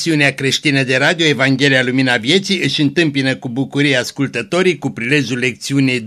Emisiunea creștină de radio Evanghelia Lumina Vieții își întâmpină cu bucurie ascultătorii cu prilejul lecțiunii 2C028.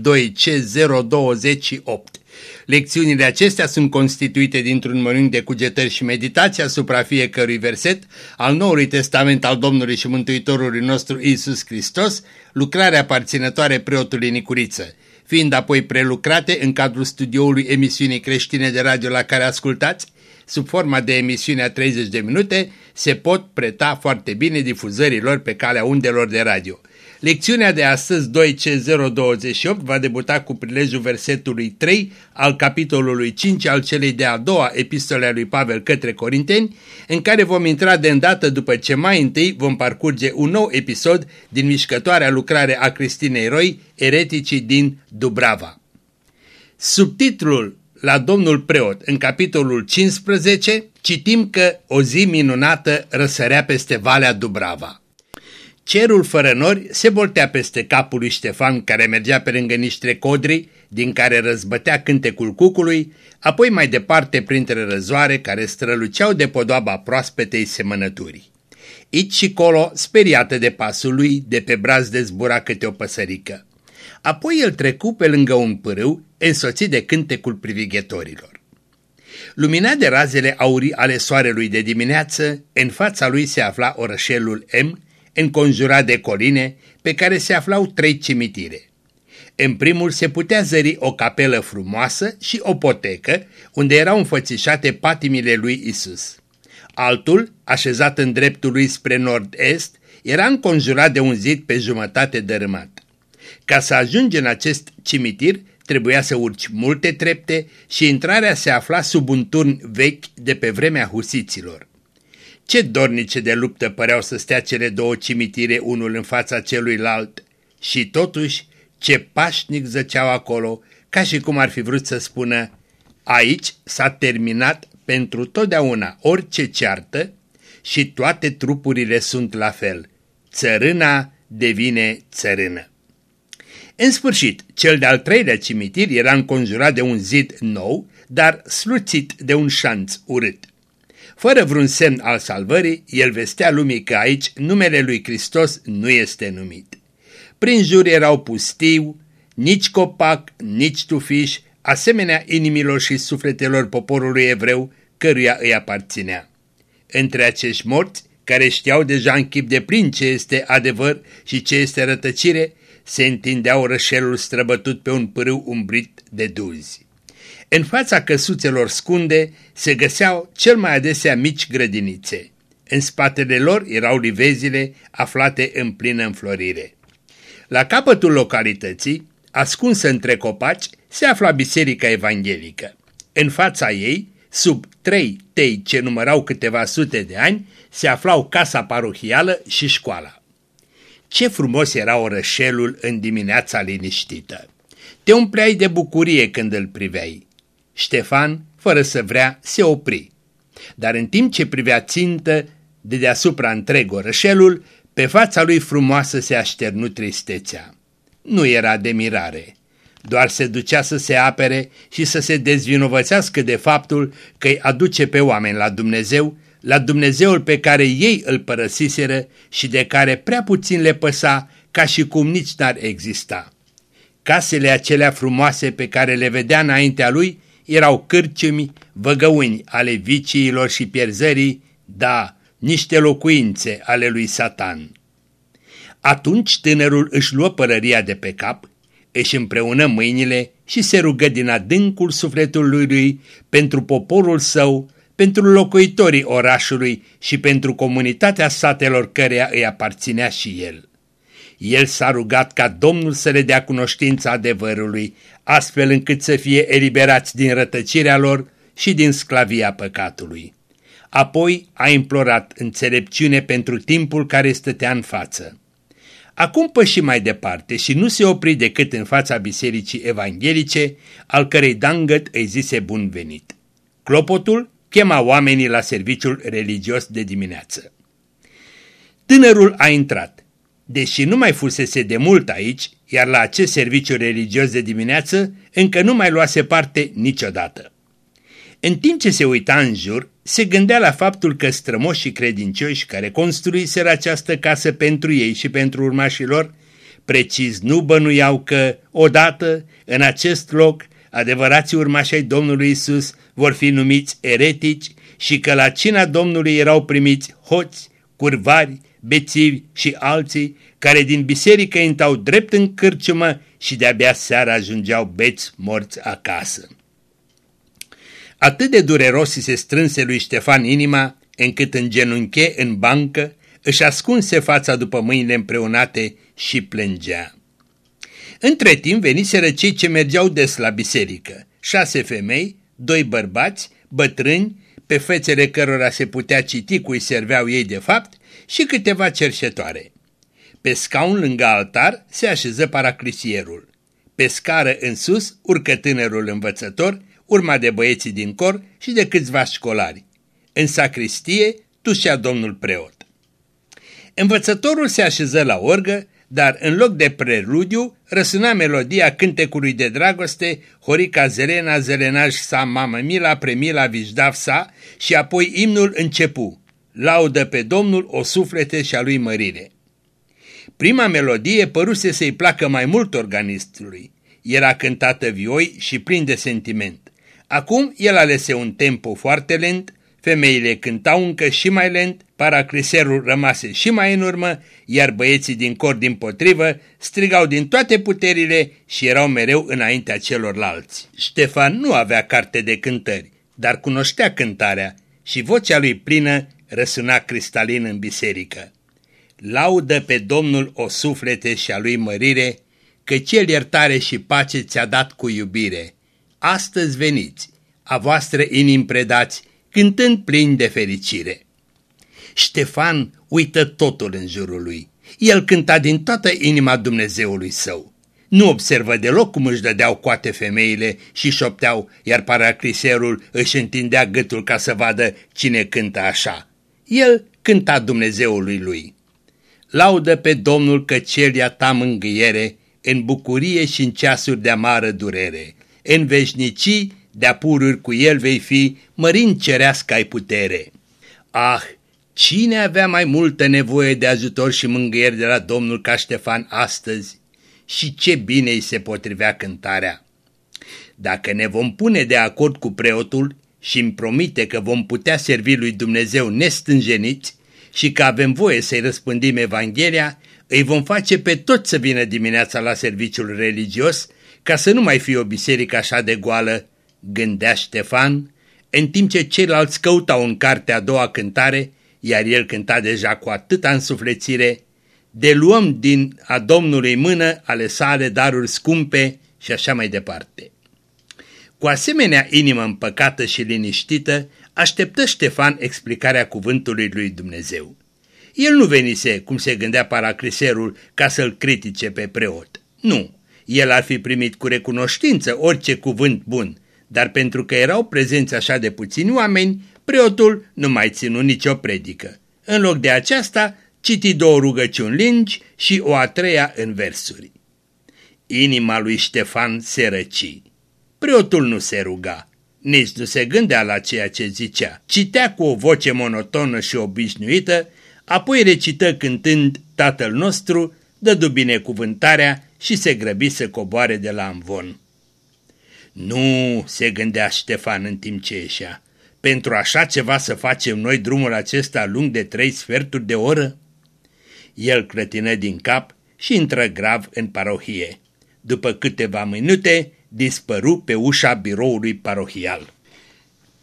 Lecțiunile acestea sunt constituite dintr-un mănânc de cugetări și meditații asupra fiecărui verset al Noului Testament al Domnului și Mântuitorului nostru Isus Hristos, lucrarea aparținătoare preotului Nicuriță, fiind apoi prelucrate în cadrul studioului emisiunii creștine de radio la care ascultați, sub forma de emisiune a 30 de minute, se pot preta foarte bine difuzărilor pe calea undelor de radio. Lecțiunea de astăzi 2C028 va debuta cu prilejul versetului 3 al capitolului 5 al celei de-a doua epistole a lui Pavel către Corinteni, în care vom intra de îndată după ce mai întâi vom parcurge un nou episod din mișcătoarea lucrare a Cristinei Roy, ereticii din Dubrava. Subtitlul la domnul preot în capitolul 15 citim că o zi minunată răsărea peste Valea Dubrava. Cerul fără nori se voltea peste capul lui Ștefan care mergea pe lângă niște codri din care răzbătea cântecul cucului, apoi mai departe printre răzoare care străluceau de podoaba proaspetei semănăturii. Ici și colo, speriată de pasul lui, de pe braz de zbura câte o păsărică. Apoi el trecu pe lângă un pârâu, însoțit de cântecul privighetorilor. Luminat de razele aurii ale soarelui de dimineață, în fața lui se afla orășelul M, înconjurat de coline, pe care se aflau trei cimitire. În primul se putea zări o capelă frumoasă și o potecă, unde erau înfățișate patimile lui Isus. Altul, așezat în dreptul lui spre nord-est, era înconjurat de un zid pe jumătate dărâmat. Ca să ajungi în acest cimitir, trebuia să urci multe trepte și intrarea se afla sub un turn vechi de pe vremea husiților. Ce dornice de luptă păreau să stea cele două cimitire unul în fața celuilalt și totuși ce pașnic zăceau acolo, ca și cum ar fi vrut să spună aici s-a terminat pentru totdeauna orice ceartă și toate trupurile sunt la fel. Țărâna devine țărână. În sfârșit, cel de-al treilea cimitir era înconjurat de un zid nou, dar sluțit de un șanț urât. Fără vreun semn al salvării, el vestea lumii că aici numele lui Hristos nu este numit. Prin jur erau pustiu, nici copac, nici tufiș, asemenea inimilor și sufletelor poporului evreu căruia îi aparținea. Între acești morți, care știau deja în chip de plin ce este adevăr și ce este rătăcire, se întindeau rășelul străbătut pe un pârâu umbrit de duzi. În fața căsuțelor scunde se găseau cel mai adesea mici grădinițe. În spatele lor erau livezile aflate în plină înflorire. La capătul localității, ascunsă între copaci, se afla biserica evanghelică. În fața ei, sub trei tei ce numărau câteva sute de ani, se aflau casa parohială și școala. Ce frumos era orășelul în dimineața liniștită! Te umpleai de bucurie când îl priveai. Ștefan, fără să vrea, se opri. Dar în timp ce privea țintă de deasupra întreg orășelul, pe fața lui frumoasă se așternu tristețea. Nu era de mirare, doar se ducea să se apere și să se dezvinovățească de faptul că îi aduce pe oameni la Dumnezeu la Dumnezeul pe care ei îl părăsiseră și de care prea puțin le păsa, ca și cum nici n-ar exista. Casele acelea frumoase pe care le vedea înaintea lui erau cârciumi, văgăuni ale viciilor și pierzării, da, niște locuințe ale lui Satan. Atunci tânărul își luă părăria de pe cap, își împreună mâinile și se rugă din adâncul sufletului lui pentru poporul său, pentru locuitorii orașului și pentru comunitatea satelor căreia îi aparținea și el. El s-a rugat ca Domnul să le dea cunoștința adevărului, astfel încât să fie eliberați din rătăcirea lor și din sclavia păcatului. Apoi a implorat înțelepciune pentru timpul care stătea în față. Acum păși mai departe și nu se opri decât în fața bisericii evanghelice, al cărei dangăt îi zise bun venit. Clopotul chema oamenii la serviciul religios de dimineață. Tânărul a intrat. Deși nu mai fusese de mult aici, iar la acest serviciu religios de dimineață încă nu mai luase parte niciodată. În timp ce se uita în jur, Se gândea la faptul că strămoșii credincioși care construiseră această casă pentru ei și pentru urmașilor, precis nu bănuiau că, odată, în acest loc, adevărații urmași ai Domnului Isus vor fi numiți eretici și că la cina Domnului erau primiți hoți, curvari, bețivi și alții care din biserică intau drept în cârciumă și de-abia seara ajungeau beți morți acasă. Atât de dureros se strânse lui Ștefan inima, încât în genunche în bancă își ascunse fața după mâinile împreunate și plângea. Între timp veniseră cei ce mergeau des la biserică, șase femei, doi bărbați, bătrâni, pe fețele cărora se putea citi cui serveau ei de fapt și câteva cerșetoare. Pe scaun lângă altar se așeză paraclisierul. Pe scară în sus urcă tânărul învățător, urma de băieții din cor și de câțiva școlari. În sacristie tușea domnul preot. Învățătorul se așeză la orgă, dar în loc de preludiu răsuna melodia cântecului de dragoste Horica Zelena Zelenaj sa mamă Mila Premila Vijdav sa și apoi imnul începu Laudă pe Domnul o suflete și a lui mărire. Prima melodie păruse să-i placă mai mult organistului. Era cântată vioi și plin de sentiment. Acum el alese un tempo foarte lent, femeile cântau încă și mai lent, paracliserul rămase și mai în urmă, iar băieții din cor din potrivă strigau din toate puterile și erau mereu înaintea celorlalți. Ștefan nu avea carte de cântări, dar cunoștea cântarea și vocea lui plină răsuna cristalin în biserică. Laudă pe Domnul o suflete și a lui mărire, că cel iertare și pace ți-a dat cu iubire. Astăzi veniți, a voastră inimi predați, cântând plini de fericire. Ștefan uită totul în jurul lui. El cânta din toată inima Dumnezeului său. Nu observă deloc cum își dădeau coate femeile și șopteau, iar paracliserul își întindea gâtul ca să vadă cine cântă așa. El cânta Dumnezeului lui. Laudă pe Domnul că cel ia ta mângâiere, în bucurie și în ceasuri de amară durere. În veșnicii, de-a pururi cu el vei fi, mărind cerească ai putere. Ah, cine avea mai multă nevoie de ajutor și mângâieri de la Domnul ca Ștefan astăzi? Și ce bine îi se potrivea cântarea! Dacă ne vom pune de acord cu preotul și îmi promite că vom putea servi lui Dumnezeu nestânjeniți, și că avem voie să-i răspândim Evanghelia, îi vom face pe toți să vină dimineața la serviciul religios, ca să nu mai fie o biserică așa de goală, gândea Ștefan, în timp ce ceilalți căutau în cartea a doua cântare, iar el cânta deja cu atâta însuflețire, de luăm din a Domnului mână ale sale daruri scumpe și așa mai departe. Cu asemenea inimă împăcată și liniștită, așteptă Ștefan explicarea cuvântului lui Dumnezeu. El nu venise, cum se gândea paracriserul, ca să-l critique pe preot. Nu, el ar fi primit cu recunoștință orice cuvânt bun, dar pentru că erau prezenți așa de puțini oameni, preotul nu mai ținu nicio predică. În loc de aceasta, citi două rugăciuni lingi și o a treia în versuri. Inima lui Ștefan se răci. Preotul nu se ruga, nici nu se gândea la ceea ce zicea. Citea cu o voce monotonă și obișnuită, apoi recită cântând Tatăl nostru, dădu binecuvântarea și se grăbi să coboare de la amvon. Nu, se gândea Ștefan în timp ce ieșea, pentru așa ceva să facem noi drumul acesta lung de trei sferturi de oră? El clătină din cap și intră grav în parohie. După câteva minute, dispăru pe ușa biroului parohial.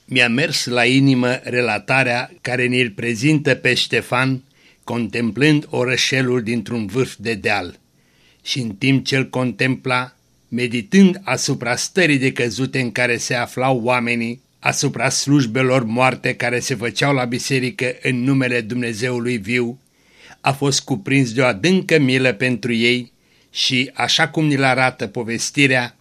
Mi-a mers la inimă relatarea care ne-l prezintă pe Ștefan contemplând orășelul dintr-un vârf de deal și în timp ce îl contempla, meditând asupra stării de căzute în care se aflau oamenii, asupra slujbelor moarte care se făceau la biserică în numele Dumnezeului viu, a fost cuprins de o adâncă milă pentru ei și, așa cum ni-l arată povestirea,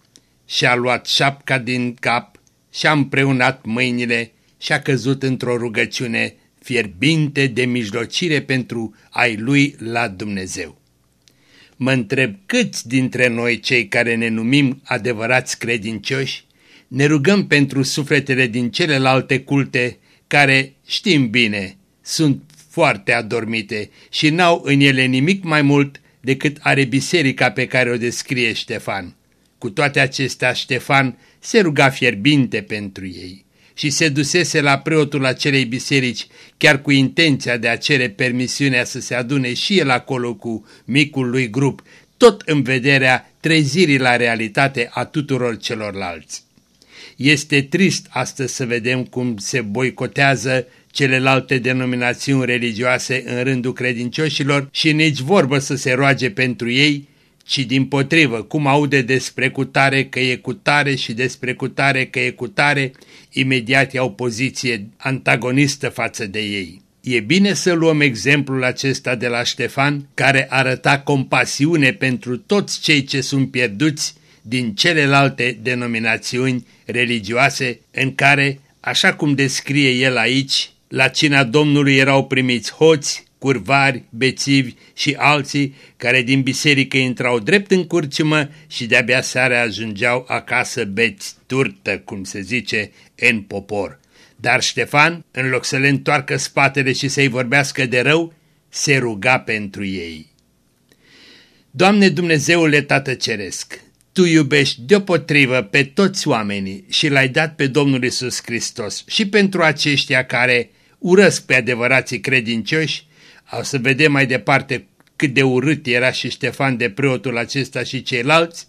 și-a luat șapca din cap și-a împreunat mâinile și-a căzut într-o rugăciune fierbinte de mijlocire pentru ai lui la Dumnezeu. Mă întreb câți dintre noi cei care ne numim adevărați credincioși ne rugăm pentru sufletele din celelalte culte care, știm bine, sunt foarte adormite și n-au în ele nimic mai mult decât are biserica pe care o descrie Ștefan. Cu toate acestea, Ștefan se ruga fierbinte pentru ei și se dusese la preotul acelei biserici, chiar cu intenția de a cere permisiunea să se adune și el acolo cu micul lui grup, tot în vederea trezirii la realitate a tuturor celorlalți. Este trist astăzi să vedem cum se boicotează celelalte denominațiuni religioase în rândul credincioșilor și nici vorbă să se roage pentru ei, ci din potrivă, cum aude despre cutare că e cutare și despre cutare că e cutare, imediat iau poziție antagonistă față de ei. E bine să luăm exemplul acesta de la Ștefan, care arăta compasiune pentru toți cei ce sunt pierduți din celelalte denominațiuni religioase în care, așa cum descrie el aici, la cina Domnului erau primiți hoți, curvari, bețivi și alții care din biserică intrau drept în curciumă și de-abia seara ajungeau acasă beți turtă, cum se zice, în popor. Dar Ștefan, în loc să le întoarcă spatele și să-i vorbească de rău, se ruga pentru ei. Doamne Dumnezeule Tată Ceresc, Tu iubești deopotrivă pe toți oamenii și l-ai dat pe Domnul Isus Hristos și pentru aceștia care urăsc pe adevărații credincioși, au să vedem mai departe cât de urât era și Ștefan de preotul acesta și ceilalți,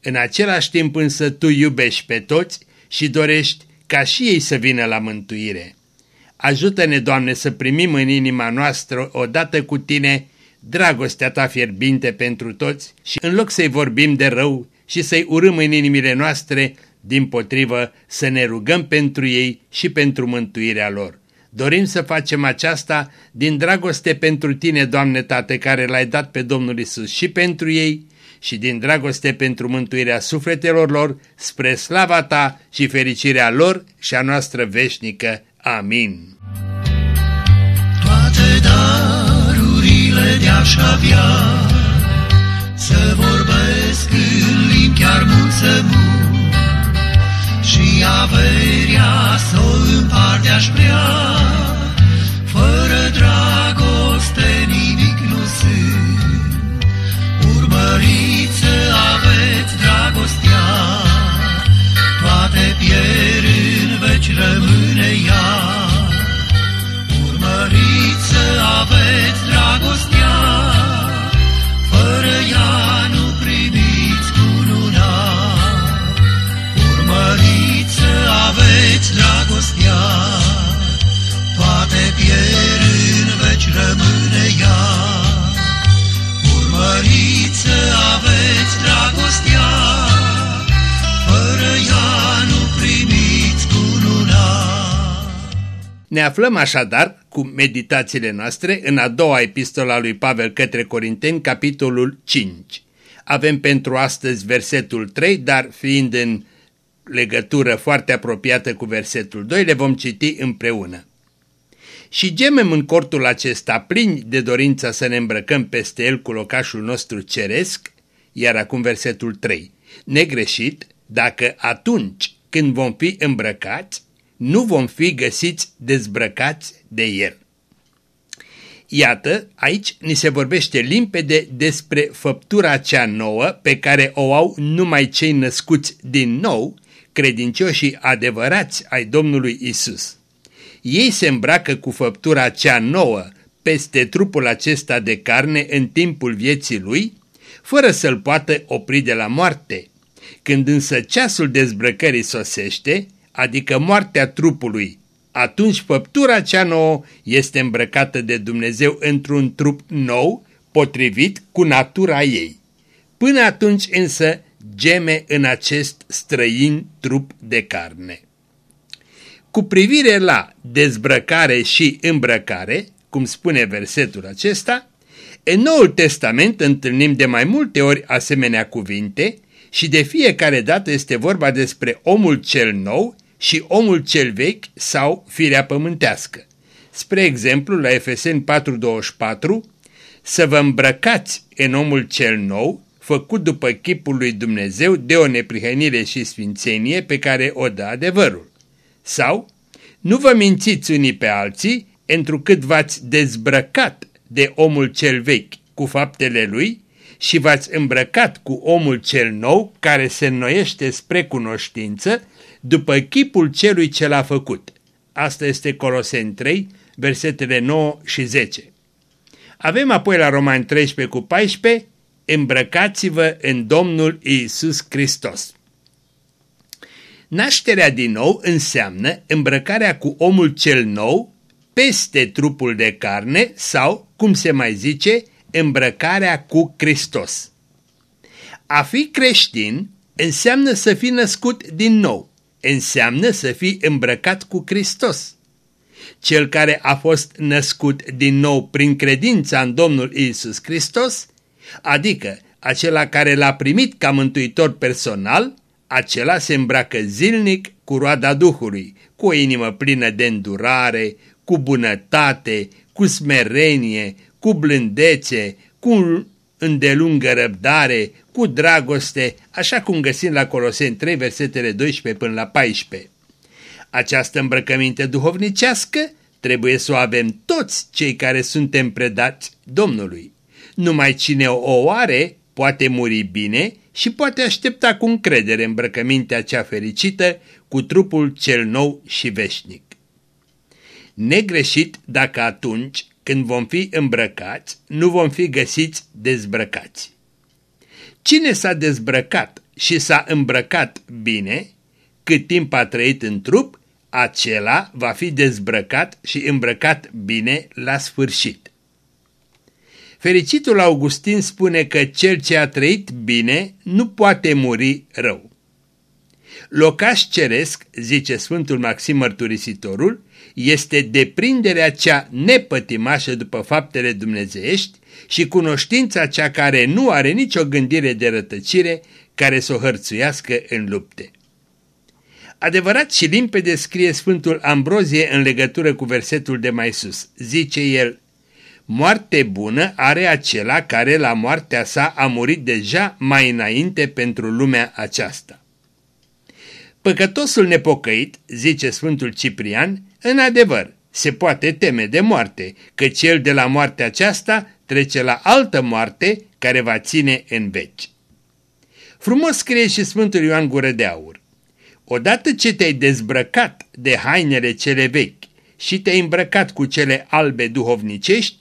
în același timp însă tu iubești pe toți și dorești ca și ei să vină la mântuire. Ajută-ne, Doamne, să primim în inima noastră odată cu Tine dragostea Ta fierbinte pentru toți și în loc să-i vorbim de rău și să-i urâm în inimile noastre, din potrivă să ne rugăm pentru ei și pentru mântuirea lor. Dorim să facem aceasta din dragoste pentru Tine, Doamne Tată, care l-ai dat pe Domnul Isus și pentru ei, și din dragoste pentru mântuirea sufletelor lor, spre slava Ta și fericirea lor și a noastră veșnică. Amin. Toate darurile de-aș avea Să vorbesc în limbi chiar mult să Și averia să o împart de-aș prea Fără dragoste nimic nu sunt. Urmăriți să aveți dragostea. Toate pierd în veci rămâne aveți dragostea Toate pierd în veci rămâne ea Urmăriți să aveți dragostea Fără ea nu primiți cununa Ne aflăm așadar cu meditațiile noastre în a doua epistola lui Pavel către Corinteni, capitolul 5. Avem pentru astăzi versetul 3, dar fiind în legătură foarte apropiată cu versetul 2, le vom citi împreună. Și gemem în cortul acesta plini de dorința să ne îmbrăcăm peste el cu locașul nostru ceresc, iar acum versetul 3, negreșit dacă atunci când vom fi îmbrăcați, nu vom fi găsiți dezbrăcați de el. Iată, aici ni se vorbește limpede despre făptura cea nouă pe care o au numai cei născuți din nou, credincioșii adevărați ai Domnului Isus. Ei se îmbracă cu făptura cea nouă peste trupul acesta de carne în timpul vieții lui, fără să-l poată opri de la moarte. Când însă ceasul dezbrăcării sosește, adică moartea trupului, atunci făptura cea nouă este îmbrăcată de Dumnezeu într-un trup nou, potrivit cu natura ei. Până atunci însă geme în acest străin trup de carne. Cu privire la dezbrăcare și îmbrăcare, cum spune versetul acesta, în Noul Testament întâlnim de mai multe ori asemenea cuvinte și de fiecare dată este vorba despre omul cel nou și omul cel vechi sau firea pământească. Spre exemplu, la Efeseni 4.24, să vă îmbrăcați în omul cel nou, făcut după chipul lui Dumnezeu de o neprihănire și sfințenie pe care o dă adevărul. Sau Nu vă mințiți unii pe alții, întrucât v-ați dezbrăcat de omul cel vechi cu faptele lui și v-ați îmbrăcat cu omul cel nou care se înnoiește spre cunoștință după chipul celui ce l-a făcut. Asta este Coloseni 3, versetele 9 și 10. Avem apoi la Romani 13 cu 14, îmbrăcați-vă în Domnul Iisus Hristos. Nașterea din nou înseamnă îmbrăcarea cu omul cel nou peste trupul de carne sau, cum se mai zice, îmbrăcarea cu Hristos. A fi creștin înseamnă să fii născut din nou, înseamnă să fii îmbrăcat cu Hristos. Cel care a fost născut din nou prin credința în Domnul Isus Hristos, adică acela care l-a primit ca mântuitor personal, acela se îmbracă zilnic cu roada Duhului, cu o inimă plină de îndurare, cu bunătate, cu smerenie, cu blândețe, cu îndelungă răbdare, cu dragoste, așa cum găsim la Coloseni 3, versetele 12 până la 14. Această îmbrăcăminte duhovnicească trebuie să o avem toți cei care suntem predați Domnului. Numai cine o are poate muri bine și poate aștepta cu încredere îmbrăcămintea cea fericită cu trupul cel nou și veșnic. Negreșit dacă atunci când vom fi îmbrăcați, nu vom fi găsiți dezbrăcați. Cine s-a dezbrăcat și s-a îmbrăcat bine, cât timp a trăit în trup, acela va fi dezbrăcat și îmbrăcat bine la sfârșit. Fericitul Augustin spune că cel ce a trăit bine nu poate muri rău. Locaș ceresc, zice Sfântul Maxim Mărturisitorul, este deprinderea cea nepătimașă după faptele dumnezeiești și cunoștința cea care nu are nicio gândire de rătăcire care să o hărțuiască în lupte. Adevărat și limpede scrie Sfântul Ambrozie în legătură cu versetul de mai sus. Zice el, Moarte bună are acela care la moartea sa a murit deja mai înainte pentru lumea aceasta. Păcătosul nepocăit, zice Sfântul Ciprian, în adevăr, se poate teme de moarte, că cel de la moartea aceasta trece la altă moarte care va ține în veci. Frumos scrie și Sfântul Ioan Gură de Aur. Odată ce te-ai dezbrăcat de hainele cele vechi și te-ai îmbrăcat cu cele albe duhovnicești,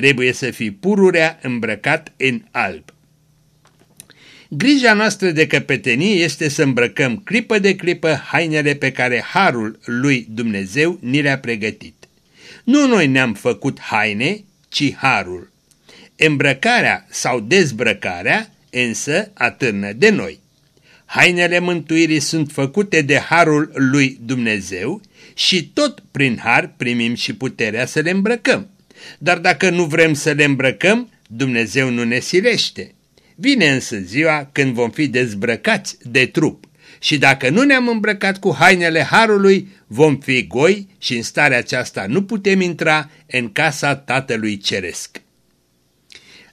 trebuie să fii pururea îmbrăcat în alb. Grija noastră de căpetenie este să îmbrăcăm clipă de clipă hainele pe care Harul lui Dumnezeu ni le-a pregătit. Nu noi ne-am făcut haine, ci Harul. Îmbrăcarea sau dezbrăcarea însă atârnă de noi. Hainele mântuirii sunt făcute de Harul lui Dumnezeu și tot prin Har primim și puterea să le îmbrăcăm. Dar dacă nu vrem să le îmbrăcăm, Dumnezeu nu ne silește. Vine însă ziua când vom fi dezbrăcați de trup și dacă nu ne-am îmbrăcat cu hainele Harului, vom fi goi și în starea aceasta nu putem intra în casa Tatălui Ceresc.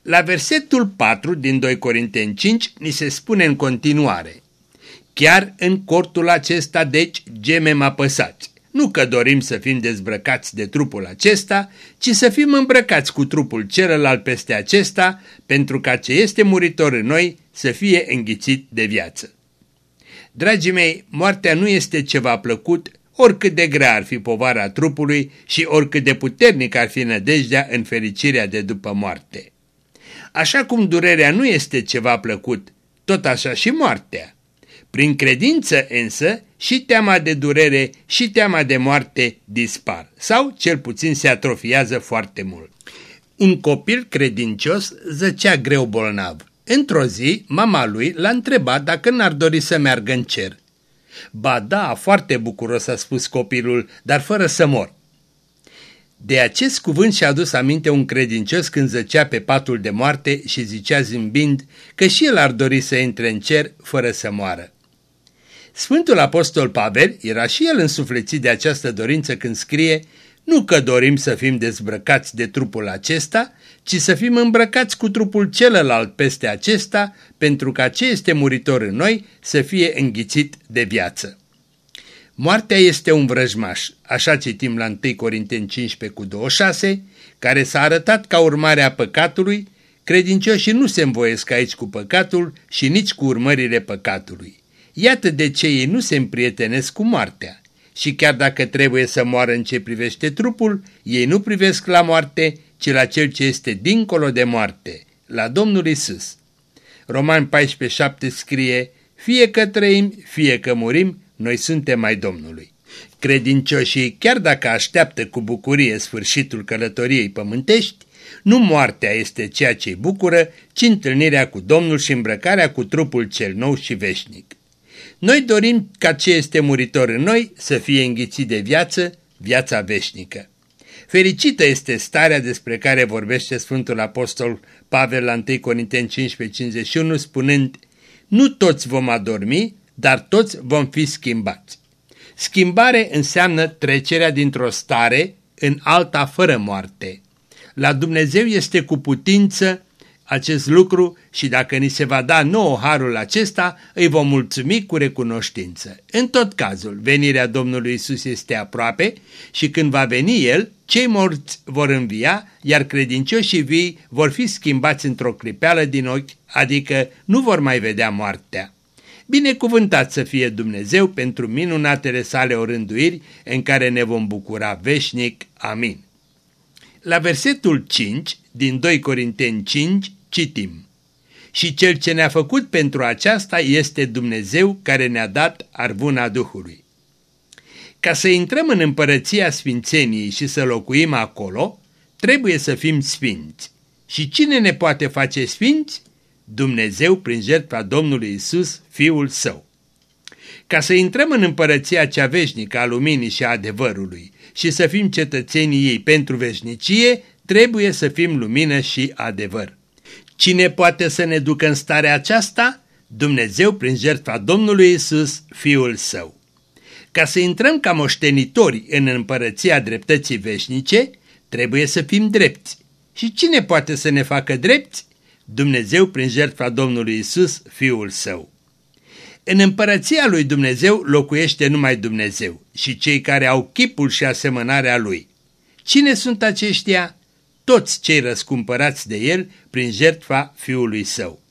La versetul 4 din 2 Corinteni 5 ni se spune în continuare Chiar în cortul acesta, deci, gemem apăsați. Nu că dorim să fim dezbrăcați de trupul acesta, ci să fim îmbrăcați cu trupul celălalt peste acesta, pentru ca ce este muritor în noi să fie înghițit de viață. Dragii mei, moartea nu este ceva plăcut, oricât de grea ar fi povara trupului și oricât de puternic ar fi nădejdea în fericirea de după moarte. Așa cum durerea nu este ceva plăcut, tot așa și moartea. Prin credință însă și teama de durere și teama de moarte dispar sau cel puțin se atrofiază foarte mult. Un copil credincios zăcea greu bolnav. Într-o zi, mama lui l-a întrebat dacă n-ar dori să meargă în cer. Ba da, foarte bucuros a spus copilul, dar fără să mor. De acest cuvânt și-a adus aminte un credincios când zăcea pe patul de moarte și zicea zâmbind că și el ar dori să intre în cer fără să moară. Sfântul Apostol Pavel era și el însuflețit de această dorință când scrie nu că dorim să fim dezbrăcați de trupul acesta, ci să fim îmbrăcați cu trupul celălalt peste acesta, pentru ca ce este muritor în noi să fie înghițit de viață. Moartea este un vrăjmaș, așa citim la 1 Corinteni 15 cu 26, care s-a arătat ca urmare a păcatului, credincioșii nu se învoiesc aici cu păcatul și nici cu urmările păcatului. Iată de ce ei nu se împrietenesc cu moartea. Și chiar dacă trebuie să moară în ce privește trupul, ei nu privesc la moarte, ci la cel ce este dincolo de moarte, la Domnul Isus. Roman 14,7 scrie, fie că trăim, fie că murim, noi suntem mai Domnului. Credincioșii, chiar dacă așteaptă cu bucurie sfârșitul călătoriei pământești, nu moartea este ceea ce îi bucură, ci întâlnirea cu Domnul și îmbrăcarea cu trupul cel nou și veșnic. Noi dorim ca ce este muritor în noi să fie înghițit de viață, viața veșnică. Fericită este starea despre care vorbește Sfântul Apostol Pavel la 1 Corinteni 15:51 spunând Nu toți vom adormi, dar toți vom fi schimbați. Schimbare înseamnă trecerea dintr-o stare în alta fără moarte. La Dumnezeu este cu putință acest lucru și dacă ni se va da nou harul acesta, îi vom mulțumi cu recunoștință. În tot cazul, venirea Domnului Isus este aproape și când va veni El, cei morți vor învia, iar credincioșii vii vor fi schimbați într-o clipeală din ochi, adică nu vor mai vedea moartea. Binecuvântat să fie Dumnezeu pentru minunatele sale orânduiri în care ne vom bucura veșnic. Amin. La versetul 5 din 2 Corinteni 5 citim Și cel ce ne-a făcut pentru aceasta este Dumnezeu care ne-a dat arvuna Duhului. Ca să intrăm în împărăția Sfințeniei și să locuim acolo, trebuie să fim sfinți. Și cine ne poate face sfinți? Dumnezeu prin jertfa Domnului Isus, Fiul Său. Ca să intrăm în împărăția cea veșnică a luminii și a adevărului și să fim cetățenii ei pentru veșnicie, trebuie să fim lumină și adevăr. Cine poate să ne ducă în starea aceasta? Dumnezeu prin jertfa Domnului Isus, Fiul Său. Ca să intrăm ca moștenitori în împărăția dreptății veșnice, trebuie să fim drepți. Și cine poate să ne facă drepți? Dumnezeu prin jertfa Domnului Isus, Fiul Său. În împărăția lui Dumnezeu locuiește numai Dumnezeu și cei care au chipul și asemănarea lui. Cine sunt aceștia? Toți cei răscumpărați de el prin jertfa Fiului Său.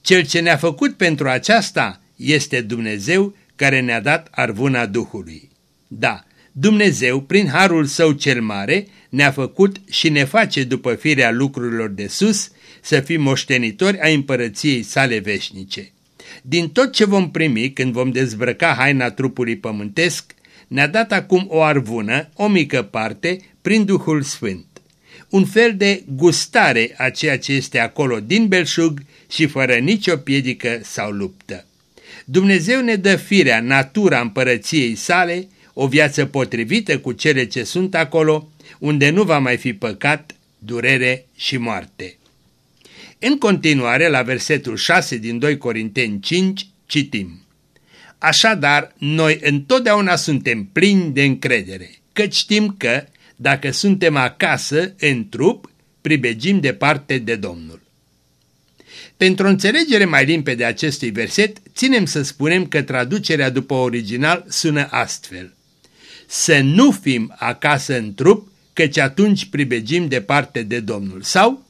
Cel ce ne-a făcut pentru aceasta este Dumnezeu care ne-a dat arvuna Duhului. Da, Dumnezeu, prin harul său cel mare, ne-a făcut și ne face după firea lucrurilor de sus să fim moștenitori a împărăției sale veșnice. Din tot ce vom primi când vom dezbrăca haina trupului pământesc, ne-a dat acum o arvună, o mică parte, prin Duhul Sfânt. Un fel de gustare a ceea ce este acolo din belșug și fără nicio piedică sau luptă. Dumnezeu ne dă firea, natura împărăției sale, o viață potrivită cu cele ce sunt acolo, unde nu va mai fi păcat, durere și moarte. În continuare, la versetul 6 din 2 Corinteni 5, citim. Așadar, noi întotdeauna suntem plini de încredere, că știm că, dacă suntem acasă, în trup, pribegim departe de Domnul. Pentru o înțelegere mai limpede a acestui verset, ținem să spunem că traducerea după original sună astfel. Să nu fim acasă în trup, căci atunci pribegim departe de Domnul. Sau,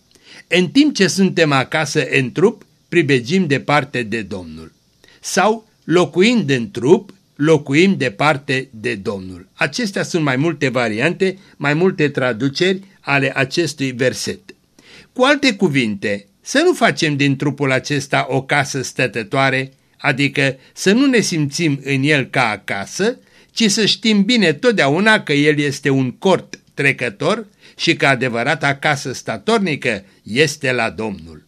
în timp ce suntem acasă în trup, pribegim departe de Domnul. Sau, locuind în trup, locuim departe de Domnul. Acestea sunt mai multe variante, mai multe traduceri ale acestui verset. Cu alte cuvinte, să nu facem din trupul acesta o casă stătătoare, adică să nu ne simțim în el ca acasă, ci să știm bine totdeauna că el este un cort trecător și că adevărata casă statornică este la Domnul.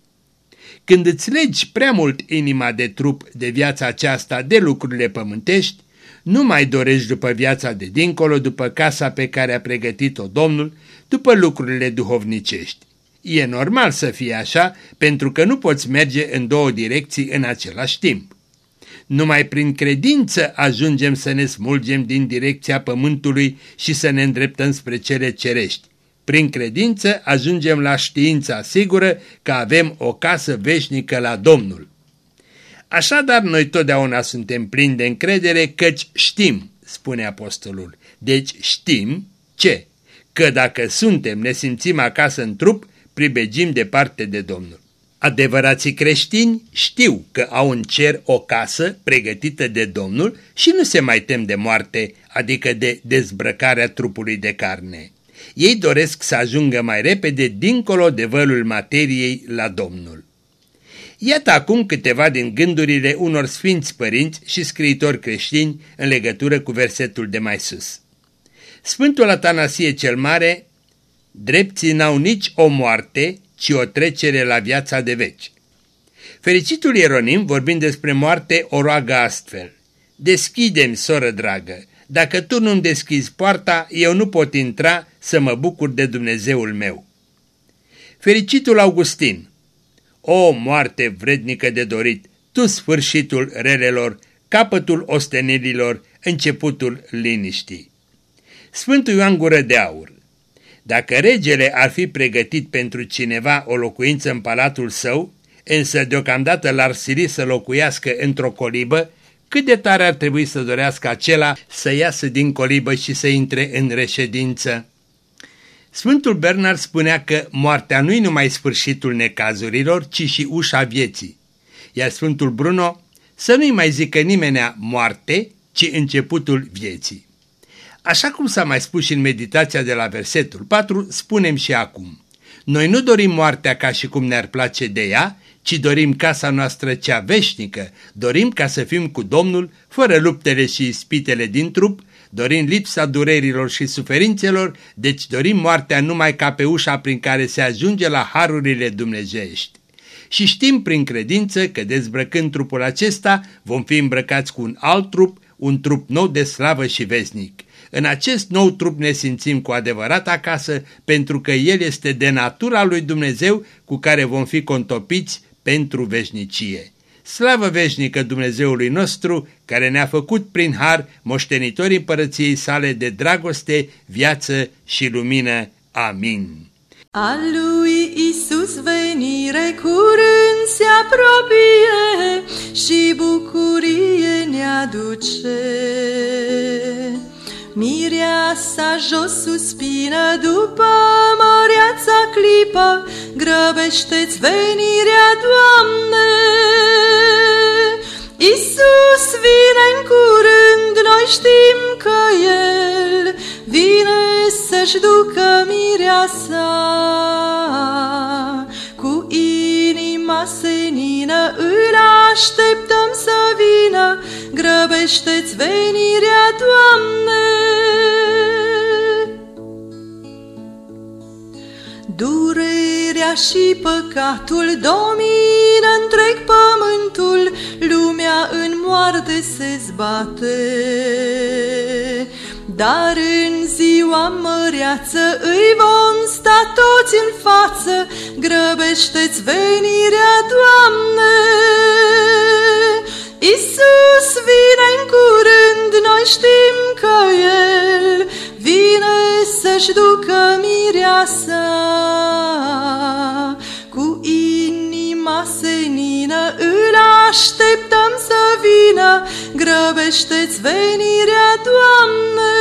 Când îți legi prea mult inima de trup de viața aceasta de lucrurile pământești, nu mai dorești după viața de dincolo, după casa pe care a pregătit-o Domnul, după lucrurile duhovnicești. E normal să fie așa, pentru că nu poți merge în două direcții în același timp. Numai prin credință ajungem să ne smulgem din direcția pământului și să ne îndreptăm spre cele cerești. Prin credință ajungem la știința sigură că avem o casă veșnică la Domnul. Așadar, noi totdeauna suntem plini de încredere căci știm, spune apostolul. Deci știm ce? Că dacă suntem, ne simțim acasă în trup, pribegim departe de Domnul. Adevărații creștini știu că au în cer o casă pregătită de Domnul și nu se mai tem de moarte, adică de dezbrăcarea trupului de carne. Ei doresc să ajungă mai repede dincolo de vălul materiei la Domnul. Iată acum câteva din gândurile unor sfinți părinți și scriitori creștini în legătură cu versetul de mai sus. Sfântul Atanasie cel Mare, drepții n-au nici o moarte, ci o trecere la viața de veci. Fericitul Ieronim, vorbind despre moarte, o roagă astfel. Deschidem, soră dragă, dacă tu nu-mi deschizi poarta, eu nu pot intra să mă bucur de Dumnezeul meu. Fericitul Augustin, o moarte vrednică de dorit, tu sfârșitul relelor, capătul ostenelilor, începutul liniștii. Sfântul Ioan Gură de Aur Dacă regele ar fi pregătit pentru cineva o locuință în palatul său, însă deocamdată l-ar sili să locuiască într-o colibă, cât de tare ar trebui să dorească acela să iasă din colibă și să intre în reședință? Sfântul Bernard spunea că moartea nu-i numai sfârșitul necazurilor, ci și ușa vieții. Iar Sfântul Bruno să nu-i mai zică nimenea moarte, ci începutul vieții. Așa cum s-a mai spus și în meditația de la versetul 4, spunem și acum. Noi nu dorim moartea ca și cum ne-ar place de ea, ci dorim casa noastră cea veșnică, dorim ca să fim cu Domnul, fără luptele și ispitele din trup, dorim lipsa durerilor și suferințelor, deci dorim moartea numai ca pe ușa prin care se ajunge la harurile dumnezeiești. Și știm prin credință că dezbrăcând trupul acesta vom fi îmbrăcați cu un alt trup, un trup nou de slavă și vesnic. În acest nou trup ne simțim cu adevărat acasă, pentru că el este de natura lui Dumnezeu cu care vom fi contopiți pentru veșnicie. Slavă veșnică Dumnezeului nostru, care ne-a făcut prin har moștenitorii împărăției sale de dragoste, viață și lumină. Amin. A lui Isus venire curând se apropie și bucurie ne aduce. Mireasa jos suspină după măreața clipă, grăbește-ți venirea, Doamne! Isus vine în curând, noi știm că El vine să-și ducă mireasa. Cu inima senină îl așteptăm să vină, grăbește-ți venirea, Doamne! Durerea și păcatul domină întreg pământul, lumea în moarte se zbate. Dar în ziua măreață îi vom sta toți în față, grăbește-ți venirea, Doamne! Isus vine în curând, noi știm că El vine să-și ducă mireasa. Cu inima senină îl așteptăm să vină, grăbește-ți venirea, Doamne!